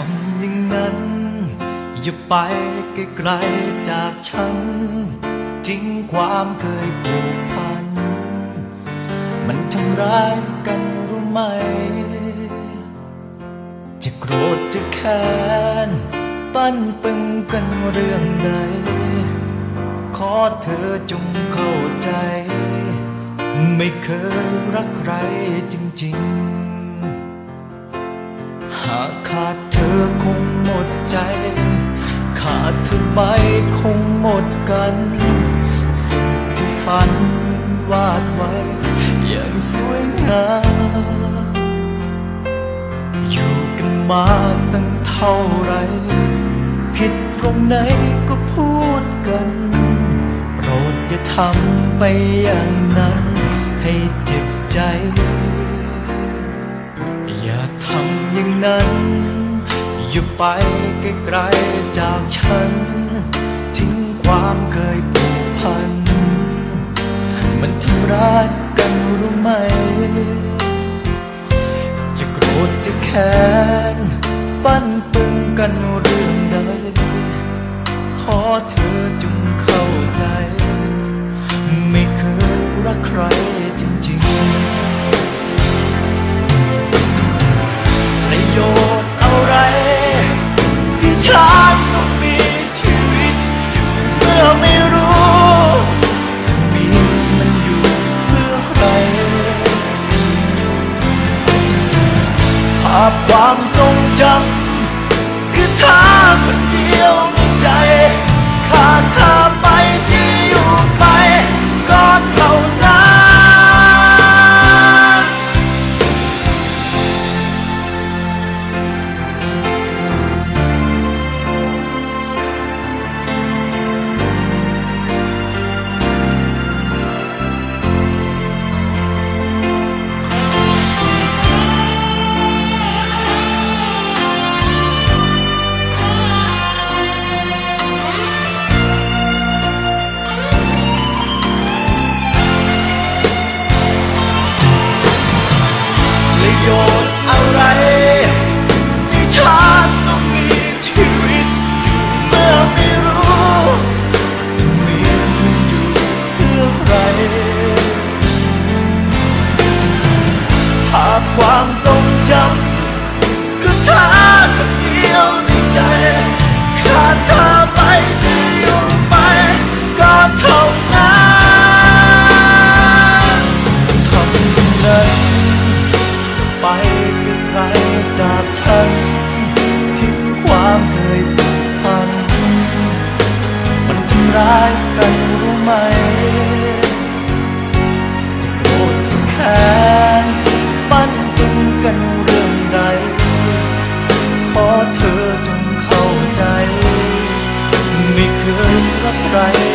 ทำอย่างนั้น อย่าไปไกลๆจากฉัน ทิ้งความเคยผูกพัน มันทำร้ายกันรู้ไหม จะโกรธจะแค้น ปั้นปึงกันเรื่องใด ขอเธอจงเข้าใจ ไม่เคยรักใครจริง ๆ หากขาด อคงหมดใจ ขาดเธอไปคงหมดกัน สิ่งที่ฝันวาดไว้ อย่างสวยงามอยู่กันมาตั้งเท่าไร ผิดตรงไหนก็พูดกัน โปรดอย่าทำไปอย่างนั้น ไปไกลๆจากฉัน ทิ้งความเคยผูกพัน มันทำร้ายกันรู้ไหม จะโกรธจะแค้น ปั้นปึงกันเรื่องใดาพความทรงจำคือเธอ ยชน์อะไร ที่ฉันต้องมีชีวิตอยู่เมื่อไม่รู้จะมีมันอยู่เพื่อใครภาพความทำร้ายกันรู้ไหม จะโกรธจะแค้นปั้นปึงกันเรื่องใด ขอเธอจงเข้าใจ ไม่เคยรักใคร